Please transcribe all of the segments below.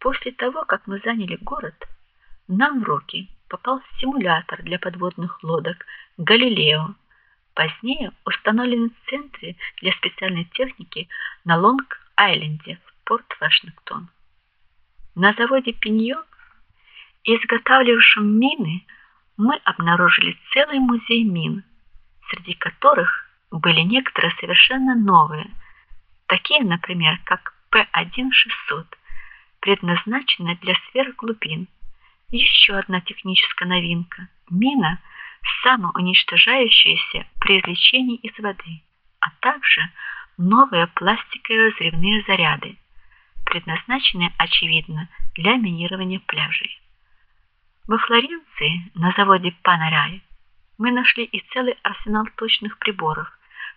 После того, как мы заняли город, нам в руки попал симулятор для подводных лодок Галилео, позднее установленный в центре для специальной техники на Лонг-Айленде в Порт-Вашингтон. На заводе Пиньон, изготавливавшем мины, мы обнаружили целый музей мин, среди которых были некоторые совершенно новые, такие, например, как П-1-600, предназначенная для сверхглубин. Еще одна техническая новинка мина, самоуничтожающаяся при извлечении из воды, а также новые пластиковые взрывные заряды, предназначенные очевидно для минирования пляжей. Во Флоренции на заводе Панарай мы нашли и целый арсенал точных приборов,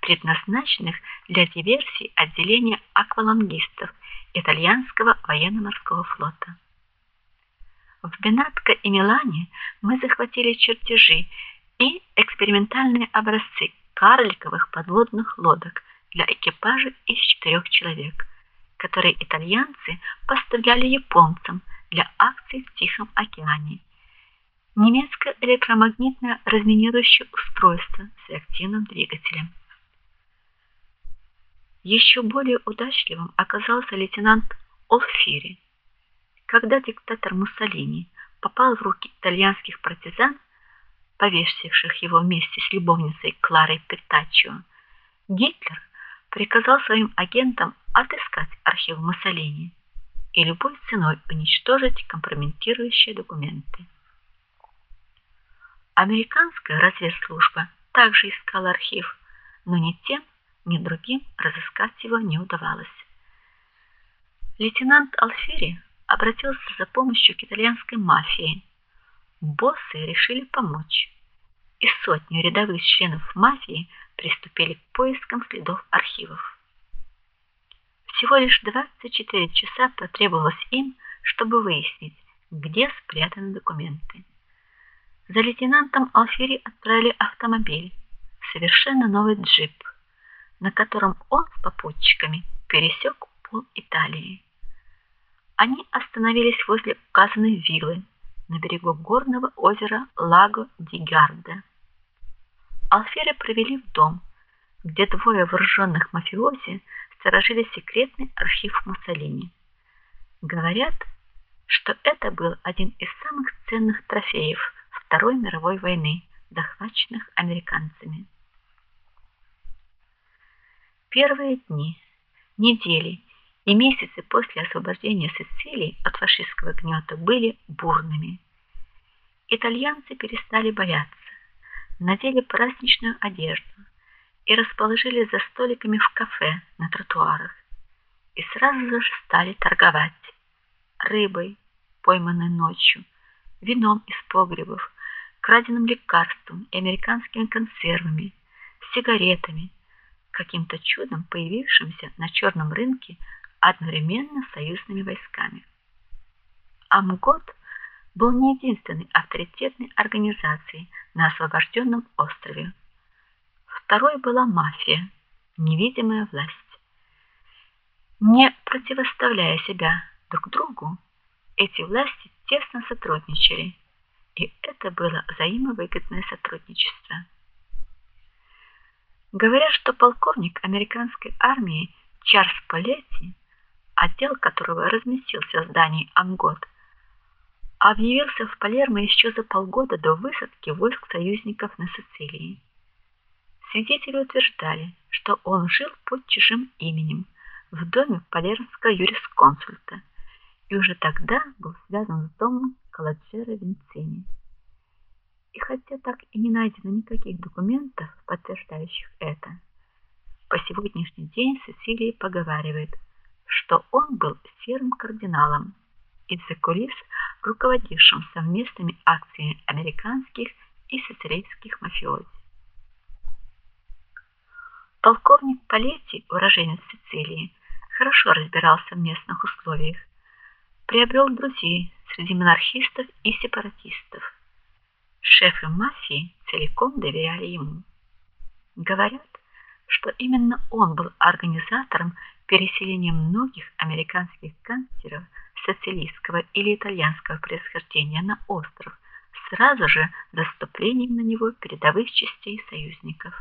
предназначенных для диверсий отделения аквалангистов итальянского военно-морского флота. В Бенатко и Милане мы захватили чертежи и экспериментальные образцы карликовых подводных лодок для экипажа из четырех человек, которые итальянцы поставляли японцам для акций в Тихом океане. Немецкое электромагнитное разминирующее устройство с реактивным двигателем. Еще более удачливым оказался лейтенант Олфири. Когда диктатор Муссолини попал в руки итальянских партизан, повесивших его вместе с любовницей Кларой Петаччо, Гитлер приказал своим агентам отыскать архив Муссолини и любой ценой уничтожить компрометирующие документы. Американская разведслужба также искала архив, но ни тем, ни другим разыскать его не удавалось. Лейтенант Алфери обратился за помощью к итальянской мафии. Боссы решили помочь, и сотни рядовых членов мафии приступили к поискам следов архивов. Всего лишь 24 часа потребовалось им, чтобы выяснить, где спрятаны документы. За лейтенантом Алфери отправили автомобиль, совершенно новый джип на котором он с попутчиками пересек пол Италии. Они остановились возле указанной виллы на берегу горного озера Лаго ди Гарда. Алфери провели в дом, где двое вооруженных мафиози сторожили секретный архив Муссолини. Говорят, что это был один из самых ценных трофеев Второй мировой войны, захваченных американцами. Первые дни, недели и месяцы после освобождения Сицилии от фашистского гнета были бурными. Итальянцы перестали бояться, надели праздничную одежду и расположились за столиками в кафе на тротуарах. И сразу же стали торговать рыбой, пойманной ночью, вином из погребов, краденым лекарством и американскими консервами, сигаретами каким-то чудом появившимся на черном рынке одновременно с союзными войсками. Амгот был не единственной авторитетной организацией на освобожденном острове. Второй была мафия, невидимая власть. Не противоставляя себя друг другу, эти власти тесно сотрудничали, и это было взаимовыгодное сотрудничество. Говорят, что полковник американской армии Чарльз Палетти, отдел которого разместился в здании Ангот, объявился в Палермо еще за полгода до высадки войск союзников на Сицилии. Свидетели утверждали, что он жил под чужим именем в доме палермского юрисконсульта и уже тогда был связан с домом Каладжера Винцини. И хотя так и не найдено никаких документов, подтверждающих это, по сегодняшний день Сесилия поговаривает, что он был серым кардиналом из-за кулис, руководившим совместными акциями американских и сицилийских мафиози. Полковник Палетти, уроженец Сицилии, хорошо разбирался в местных условиях, приобрел друзей среди монархистов и сепаратистов Шефы мафии целиком доверяли ему. Говорят, что именно он был организатором переселения многих американских гангстеров сицилийского или итальянского происхождения на остров сразу же вступлением на него передовых частей союзников.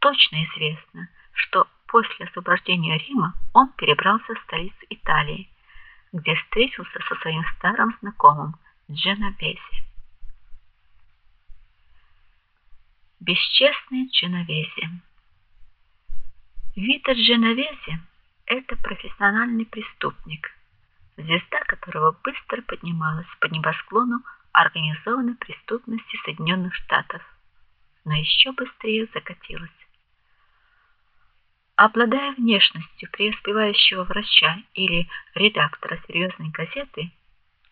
Точно известно, что после освобождения Рима он перебрался в столицу Италии, где встретился со своим старым знакомым Дженовези. Бесчестный Дженовези. Вита Дженовези это профессиональный преступник, звезда которого быстро поднималась по небосклону организованной преступности Соединенных Штатов, но еще быстрее закатилась. Обладая внешностью преуспевающего врача или редактора серьезной газеты,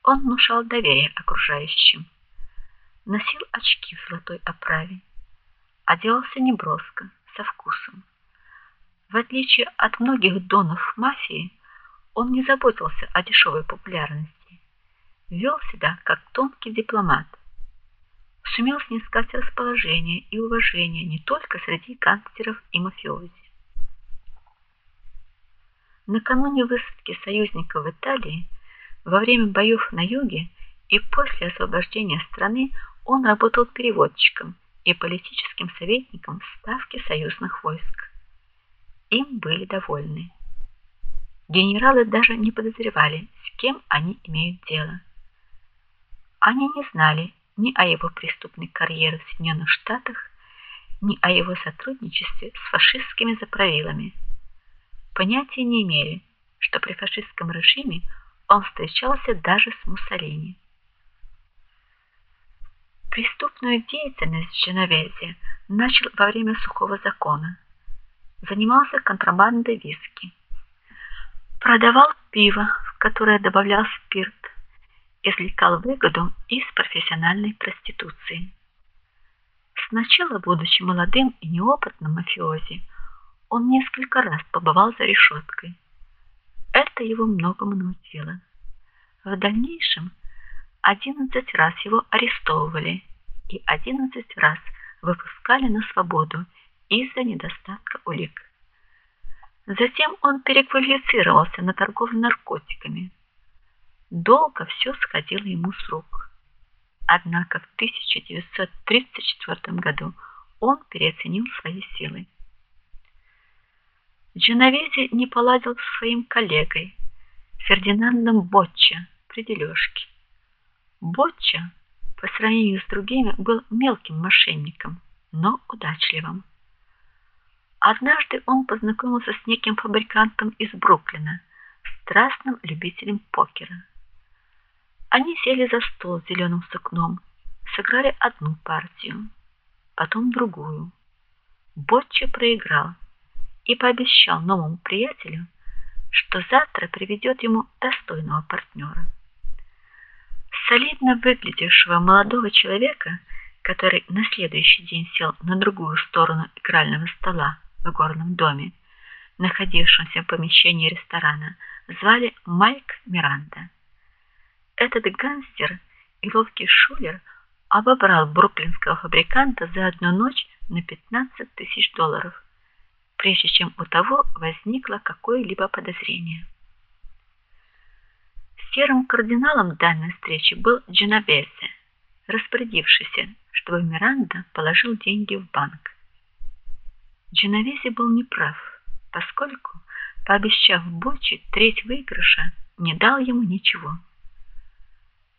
он внушал доверие окружающим. Носил очки в золотой оправе, оделся неброско, со вкусом. В отличие от многих донов мафии, он не заботился о дешевой популярности вел себя как тонкий дипломат. Сумел снискать расположение и уважение не только среди гангстеров и мафиози. Накануне высадки союзников в Италии, во время боев на юге и после освобождения страны он работал переводчиком и политическим советником в ставке союзных войск. Им были довольны. Генералы даже не подозревали, с кем они имеют дело. Они не знали ни о его преступной карьере в Соединенных Штатах, ни о его сотрудничестве с фашистскими заправилами. Понятия не имели, что при фашистском режиме он встречался даже с Муссолини. Преступную деятельность Дженовези начал во время сухого закона. Занимался контрабандой виски. Продавал пиво, в которое добавлял спирт извлекал выгоду из профессиональной проституции. Сначала, будучи молодым и неопытным мафиози, он несколько раз побывал за решеткой. Это его многому научило. В дальнейшем 11 раз его арестовывали и 11 раз выпускали на свободу из-за недостатка улик. Затем он переквалифицировался на торговлю наркотиками долго все сходило ему с рук. Однако в 1934 году он переоценил свои силы. Дженовези не поладил со своим коллегой Фердинандом Ботча при дележке. Ботча по сравнению с другими был мелким мошенником, но удачливым. Однажды он познакомился с неким фабрикантом из Бруклина, страстным любителем покера. Они сели за стол с зеленым сукном, сыграли одну партию, потом другую. Ботча проиграл и пообещал новому приятелю, что завтра приведет ему достойного партнера. Солидно выглядевшего молодого человека, который на следующий день сел на другую сторону игрального стола в горном доме, находившемся в помещении ресторана, звали Майк Миранда. Этот гангстер и ловкий шулер обобрал бруклинского фабриканта за одну ночь на 15 тысяч долларов, прежде чем у того возникло какое-либо подозрение. Серым кардиналом данной встречи был Дженовезе, распорядившийся, чтобы Миранда положил деньги в банк. Дженовезе был неправ, поскольку, пообещав Бочи треть выигрыша, не дал ему ничего.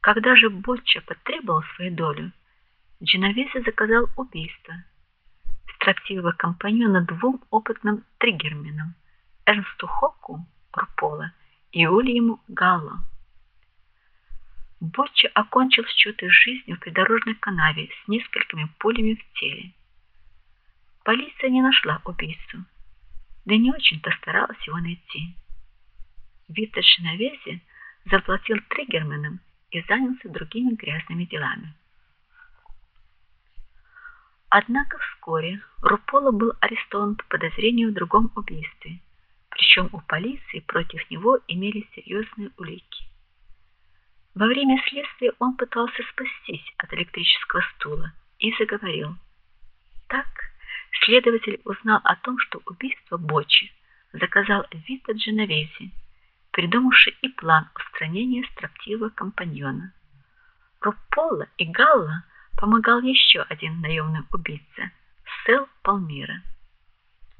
Когда же Ботча потребовал свою долю, Дженовезе заказал убийство строптивого компаньона двум опытным триггерменам Эрнсту Хоку Рупола и Ульяму Галло. Ботча окончил счеты с жизнью в придорожной канаве с несколькими пулями в теле. Полиция не нашла убийцу, да не очень-то старалась его найти. Вита Шиновези заплатил триггерменам и занялся другими грязными делами. Однако вскоре Рупола был арестован по подозрению в другом убийстве, причем у полиции против него имелись серьезные улики. Во время следствия он пытался спастись от электрического стула и заговорил. Так следователь узнал о том, что убийство Бочи заказал Вита Дженовези, придумавший и план устранения строптивого компаньона. Руппола и Галла помогал еще один наемный убийца Сел Палмира.